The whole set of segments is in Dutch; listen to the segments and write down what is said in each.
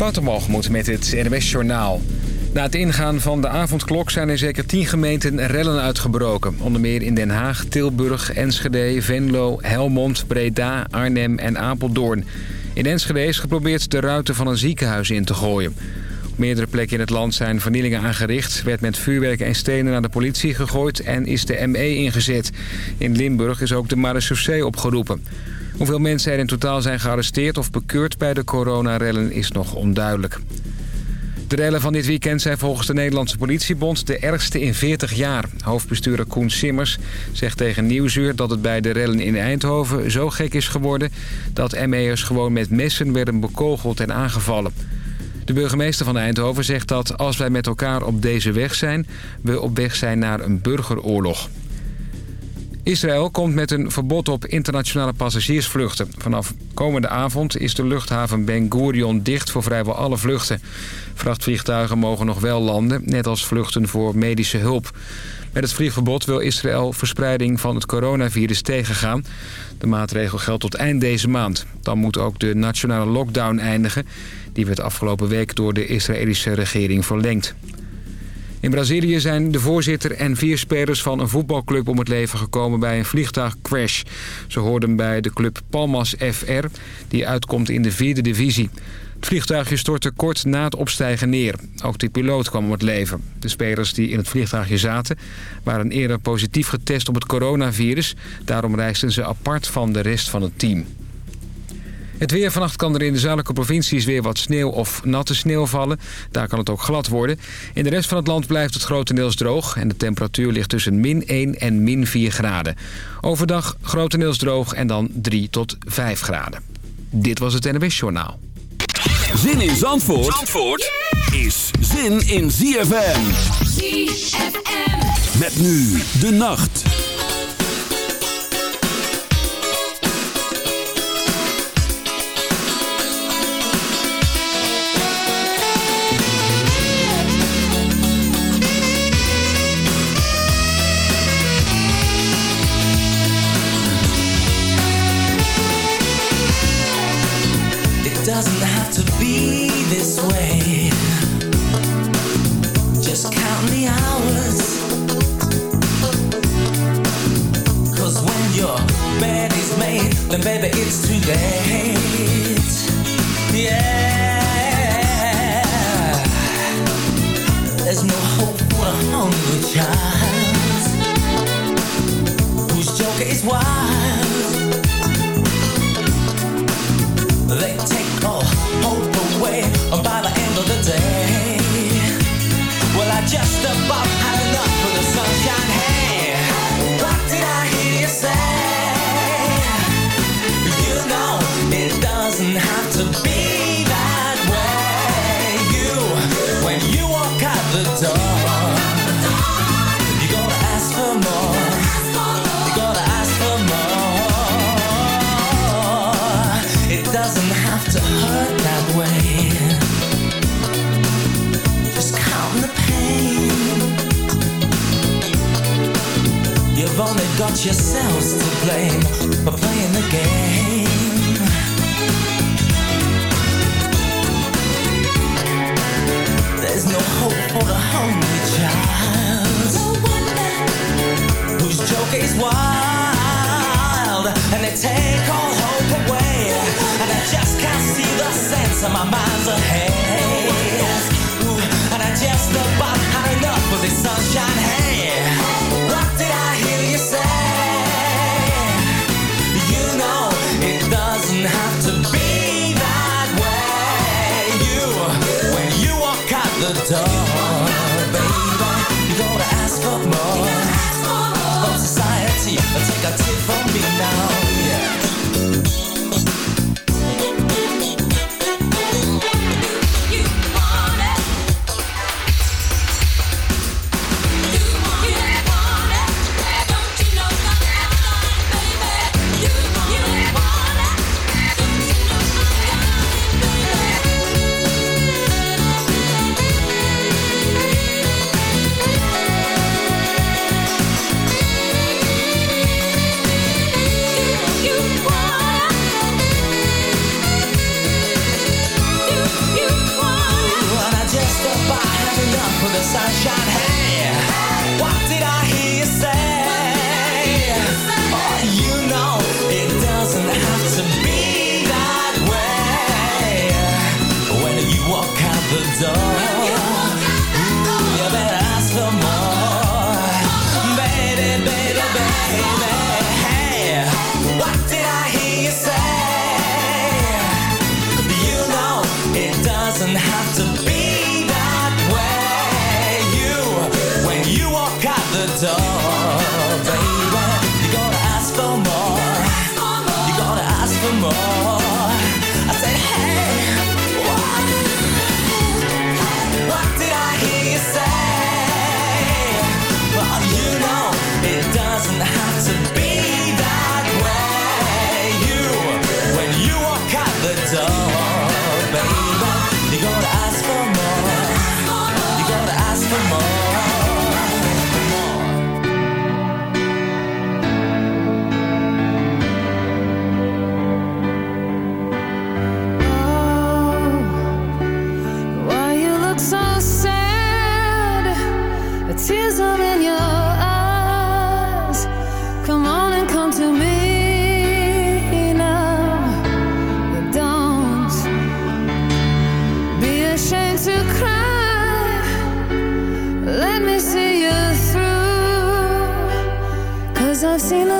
Watermalgemoed met het NWS Journaal. Na het ingaan van de avondklok zijn er zeker 10 gemeenten rellen uitgebroken. Onder meer in Den Haag, Tilburg, Enschede, Venlo, Helmond, Breda, Arnhem en Apeldoorn. In Enschede is geprobeerd de ruiten van een ziekenhuis in te gooien. Op meerdere plekken in het land zijn vernielingen aangericht... werd met vuurwerk en stenen naar de politie gegooid en is de ME ingezet. In Limburg is ook de marechaussee opgeroepen. Hoeveel mensen er in totaal zijn gearresteerd of bekeurd bij de coronarellen is nog onduidelijk. De rellen van dit weekend zijn volgens de Nederlandse politiebond de ergste in 40 jaar. Hoofdbestuurder Koen Simmers zegt tegen Nieuwsuur dat het bij de rellen in Eindhoven zo gek is geworden... dat ME'ers gewoon met messen werden bekogeld en aangevallen. De burgemeester van Eindhoven zegt dat als wij met elkaar op deze weg zijn... we op weg zijn naar een burgeroorlog. Israël komt met een verbod op internationale passagiersvluchten. Vanaf komende avond is de luchthaven Ben Gurion dicht voor vrijwel alle vluchten. Vrachtvliegtuigen mogen nog wel landen, net als vluchten voor medische hulp. Met het vliegverbod wil Israël verspreiding van het coronavirus tegengaan. De maatregel geldt tot eind deze maand. Dan moet ook de nationale lockdown eindigen. Die werd afgelopen week door de Israëlische regering verlengd. In Brazilië zijn de voorzitter en vier spelers van een voetbalclub om het leven gekomen bij een vliegtuigcrash. Ze hoorden bij de club Palmas FR, die uitkomt in de vierde divisie. Het vliegtuigje stortte kort na het opstijgen neer. Ook de piloot kwam om het leven. De spelers die in het vliegtuigje zaten waren eerder positief getest op het coronavirus. Daarom reisden ze apart van de rest van het team. Het weer vannacht kan er in de zuidelijke provincies weer wat sneeuw of natte sneeuw vallen. Daar kan het ook glad worden. In de rest van het land blijft het grotendeels droog... en de temperatuur ligt tussen min 1 en min 4 graden. Overdag grotendeels droog en dan 3 tot 5 graden. Dit was het NWS Journaal. Zin in Zandvoort, Zandvoort is zin in ZFM. ZFM. Met nu de nacht. Doesn't have to be this way. seen a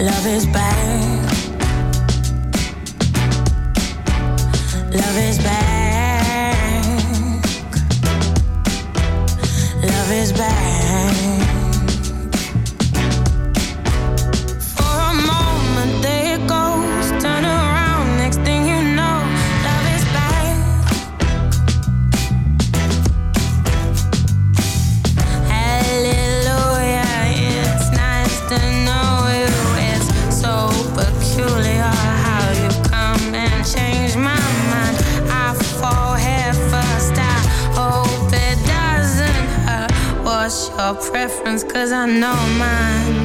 Love is back. Love is back. Love is back. Cause I know mine.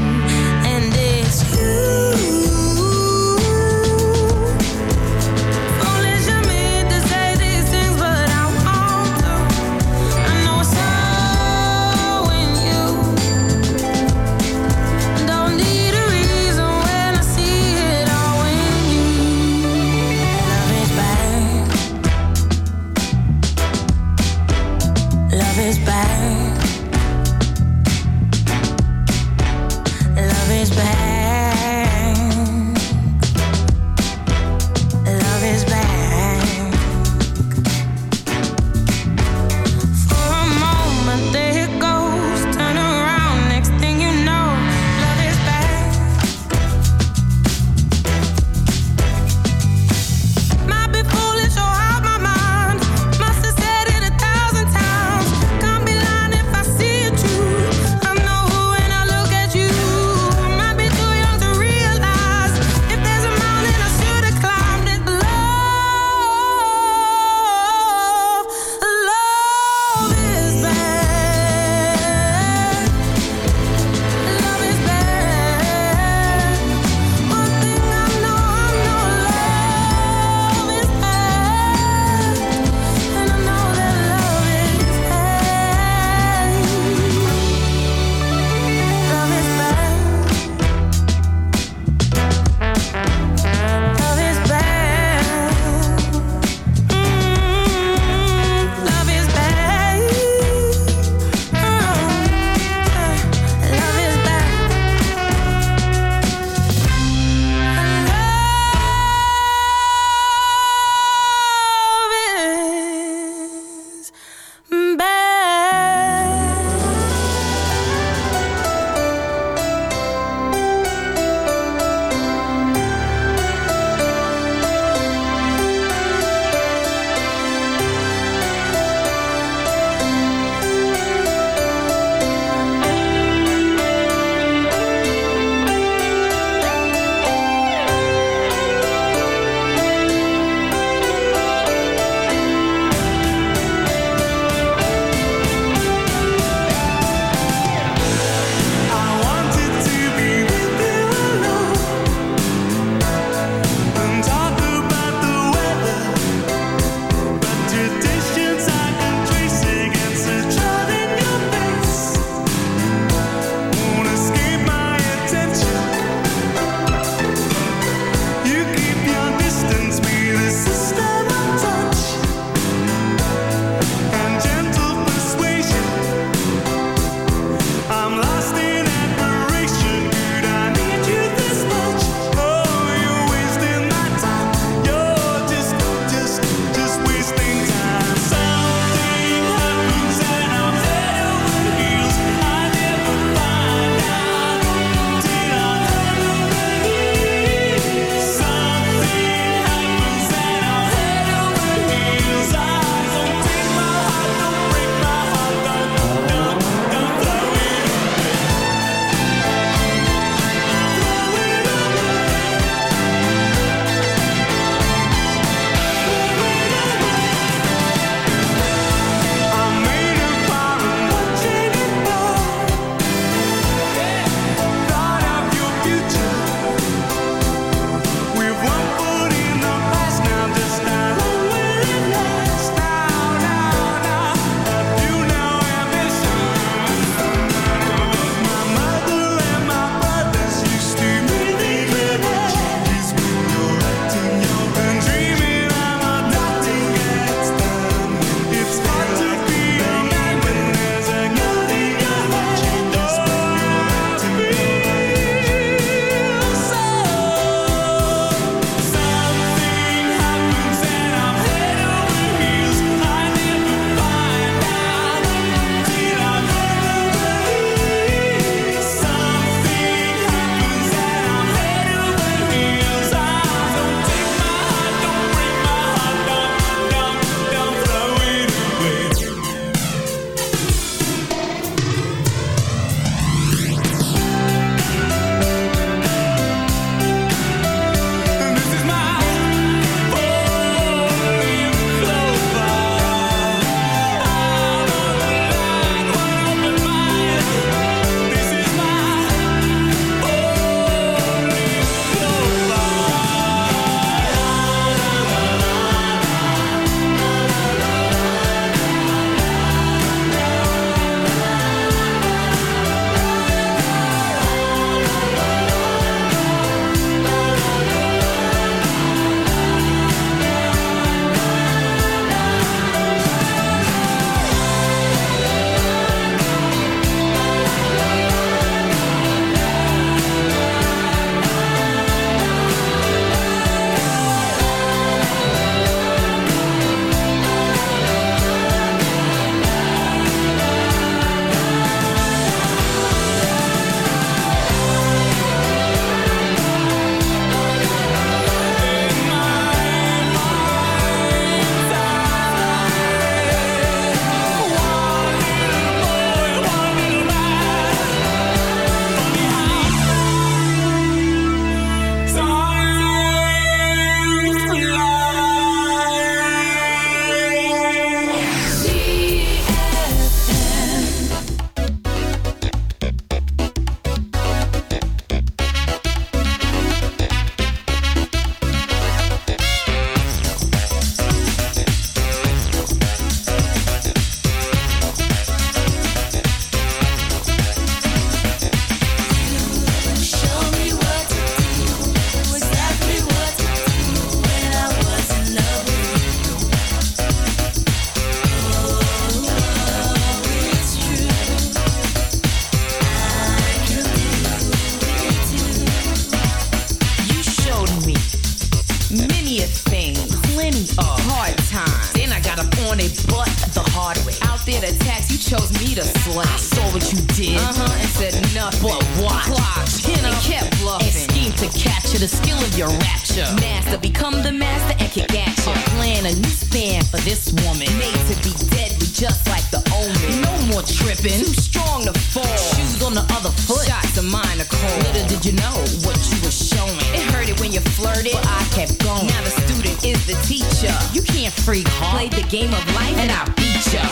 Way. I saw what you did. Uh-huh, and said nothing. But what? Clocked, know, and kept bluffing. And schemed to capture the skill of your rapture. Master, become the master and kick at you. Plan a new stand for this woman. Made to be deadly, just like the omen. No more tripping. Too strong to fall. Shoes on the other foot. Shots of mine are cold. Little did you know what you were showing. It hurted when you flirted, but I kept going. Now the student is the teacher. You can't freak, huh? Play the game of life and I beat ya.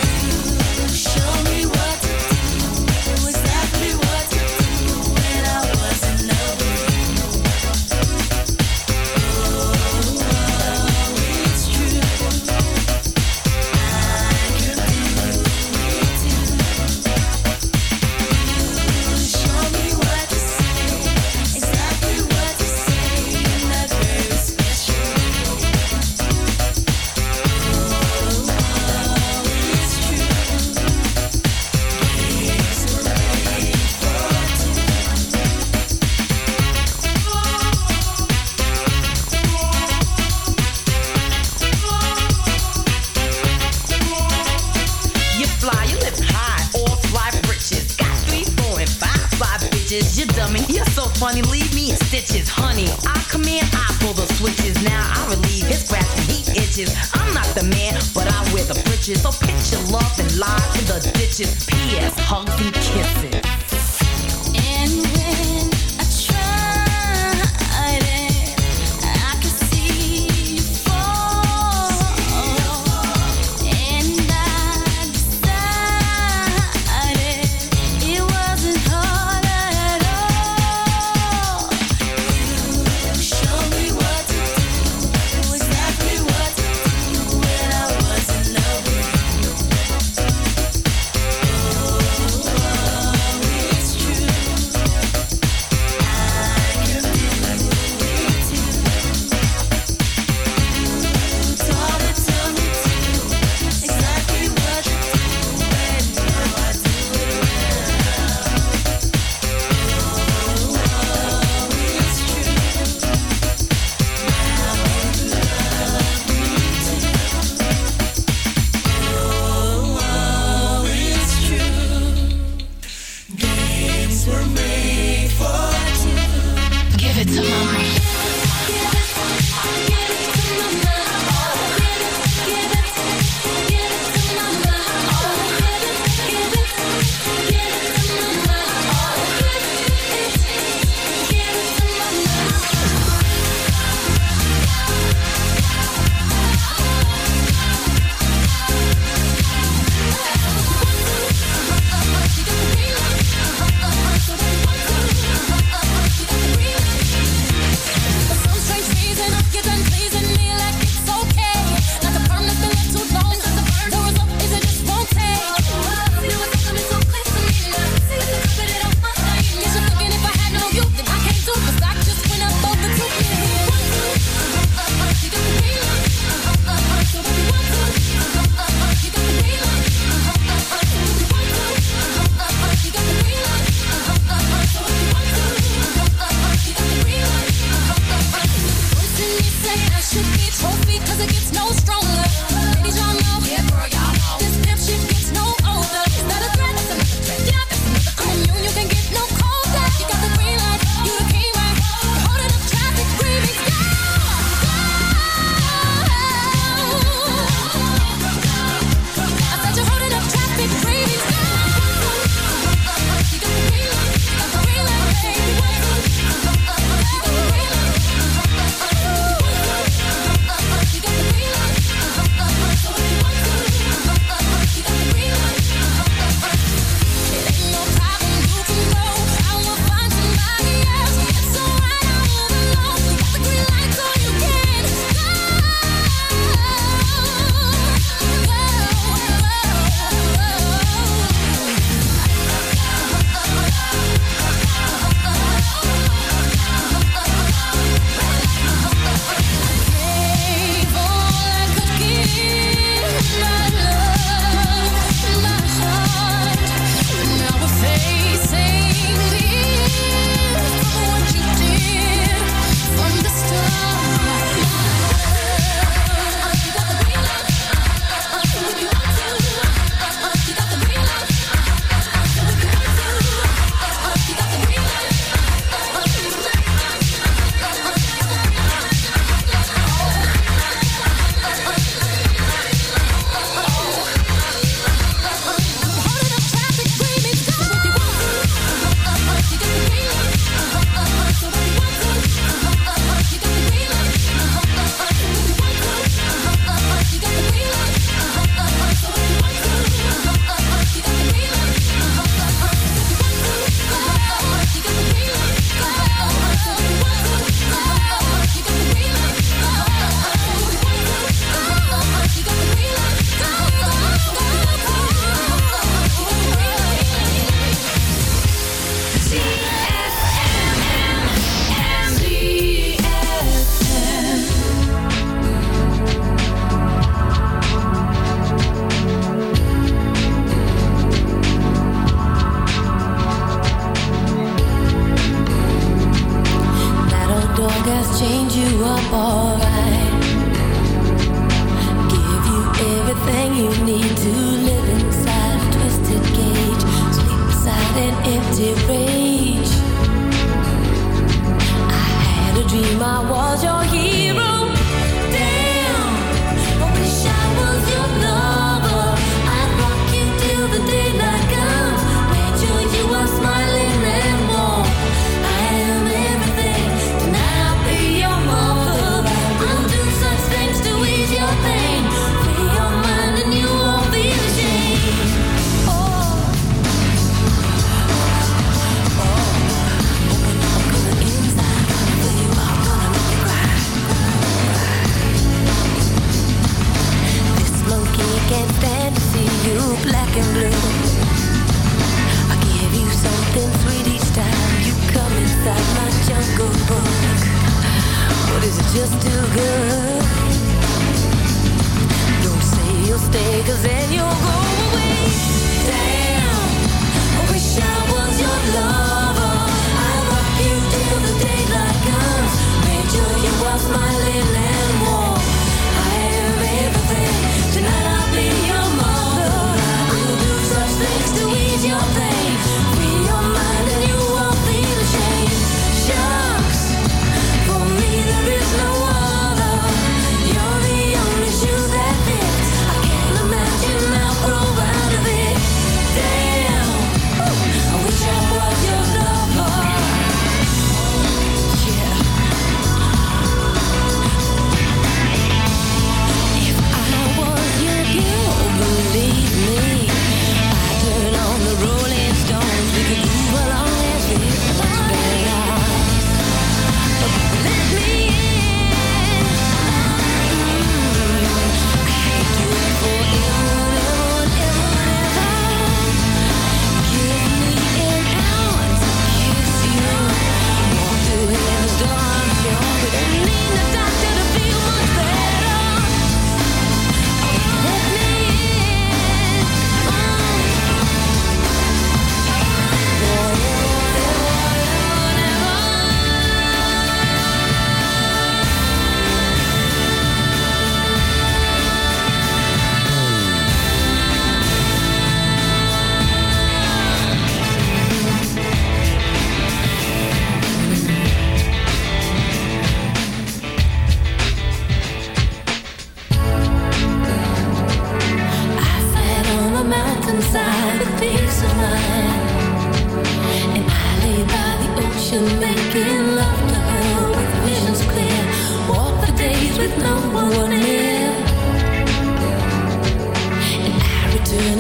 Show me what me in stitches. Honey, I command, I pull the switches. Now I relieve his scratch when he itches. I'm not the man, but I wear the britches. So pitch your love and lie to the ditches.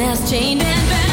fast chained and bound.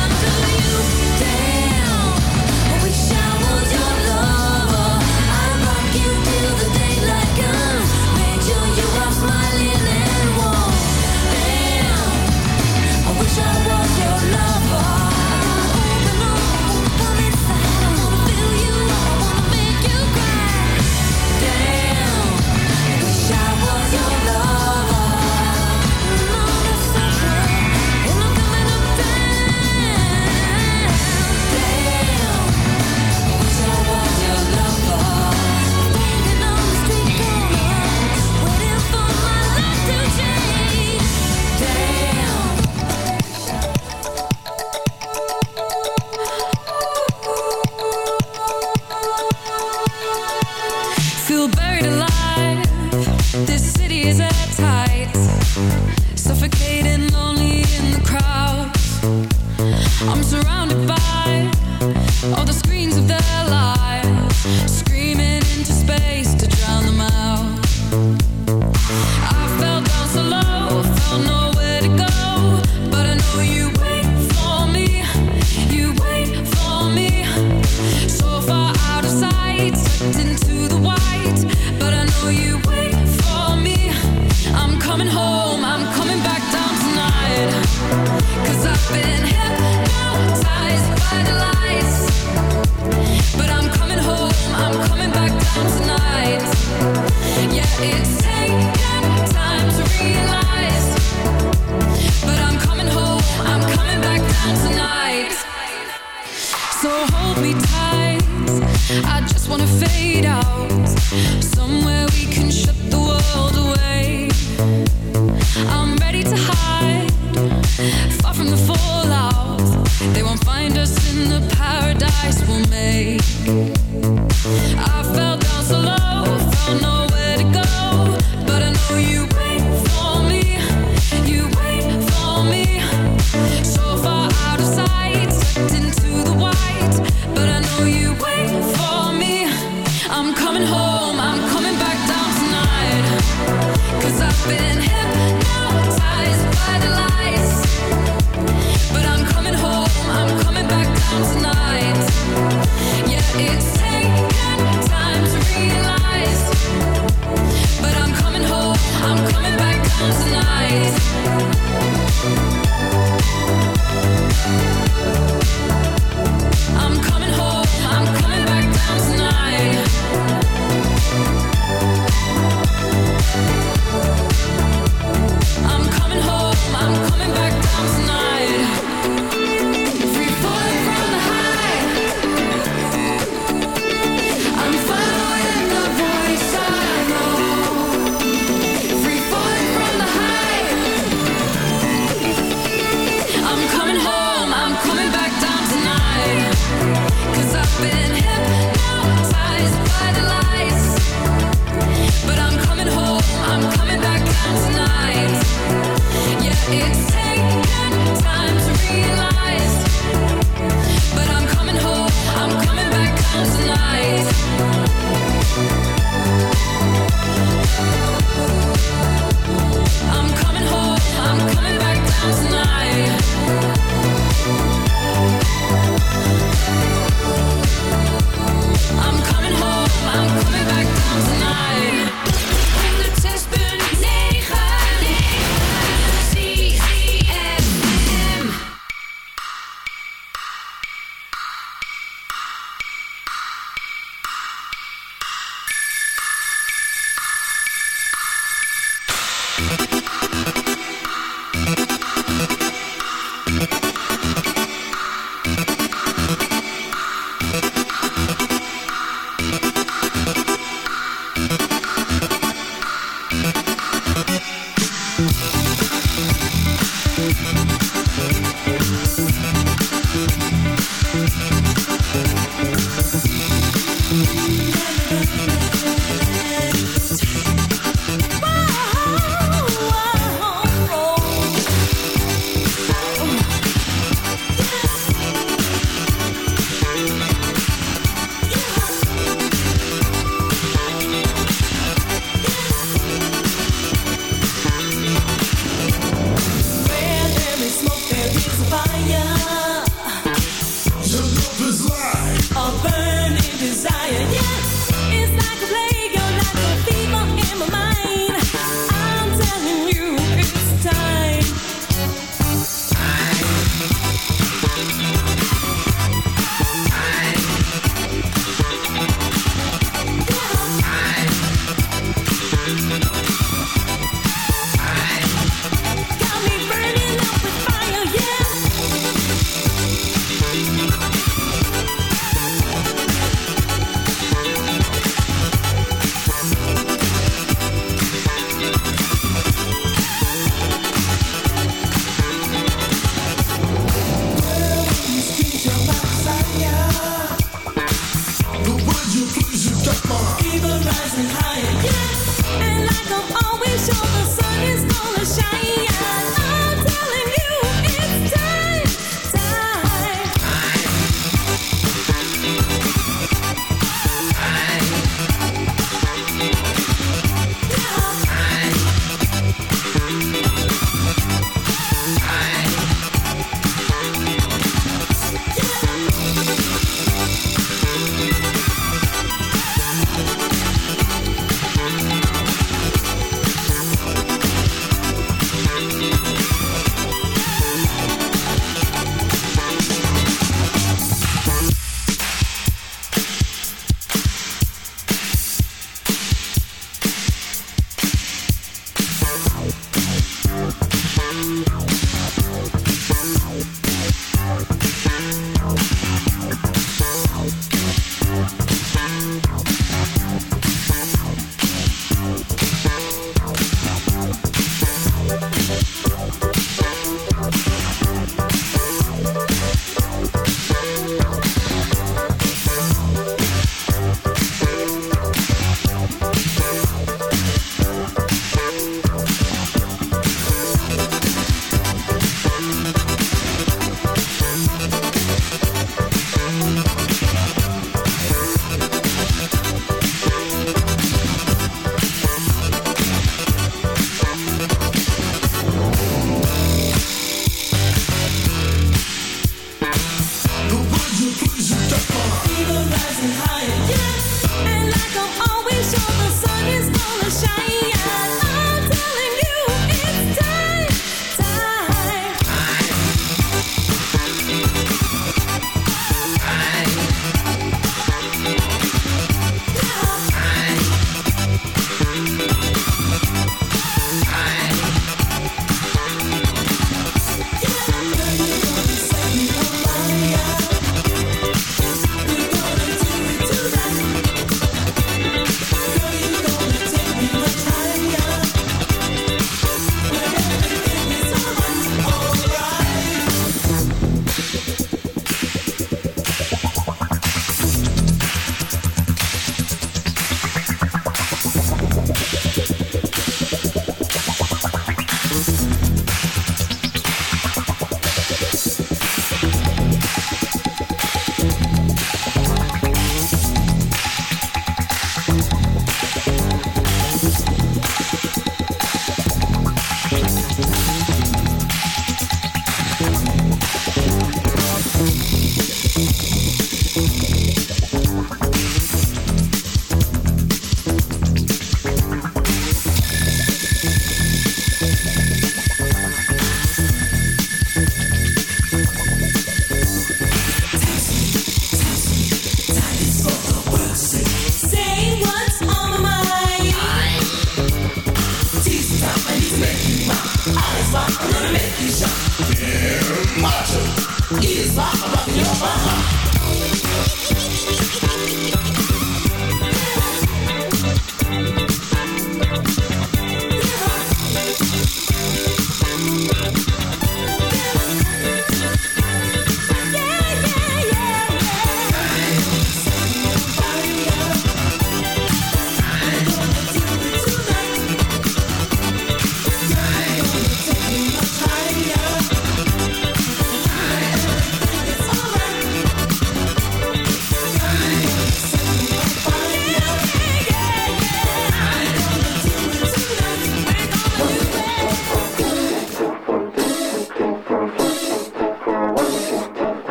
just wanna fade out. Somewhere we can shut the world away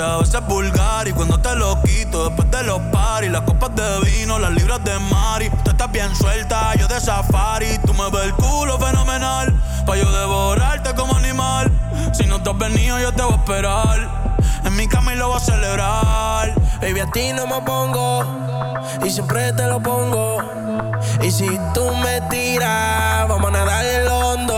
a veces es vulgar Y cuando te lo quito, después de los paris Las copas de vino, las libras de Mari. Tú estás bien suelta, yo de safari. Tú me ves el culo fenomenal Pa' yo devorarte como animal. Si no te has venido, yo te voy a esperar. En mi cama y lo voy a celebrar. Baby, a ti no me pongo Y siempre te lo pongo. Y si tú me tiras Vamos a nadar el hondo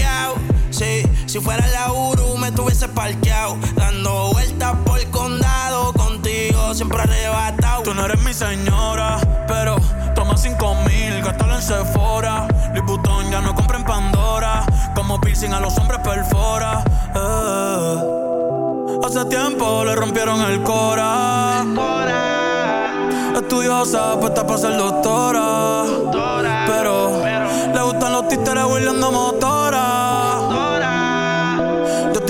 Me tuviese parqueado. Dando vueltas por el condado. Contigo siempre arrebatado. Tú no eres mi señora, pero toma cinco mil, gástalo en Sephora. Louis Vuitton ya no compra en Pandora. Como piercing a los hombres perfora. Eh. Hace tiempo le rompieron el cora. Estudiosa, puesta para ser doctora. Pero le gustan los títeres huirleando motora.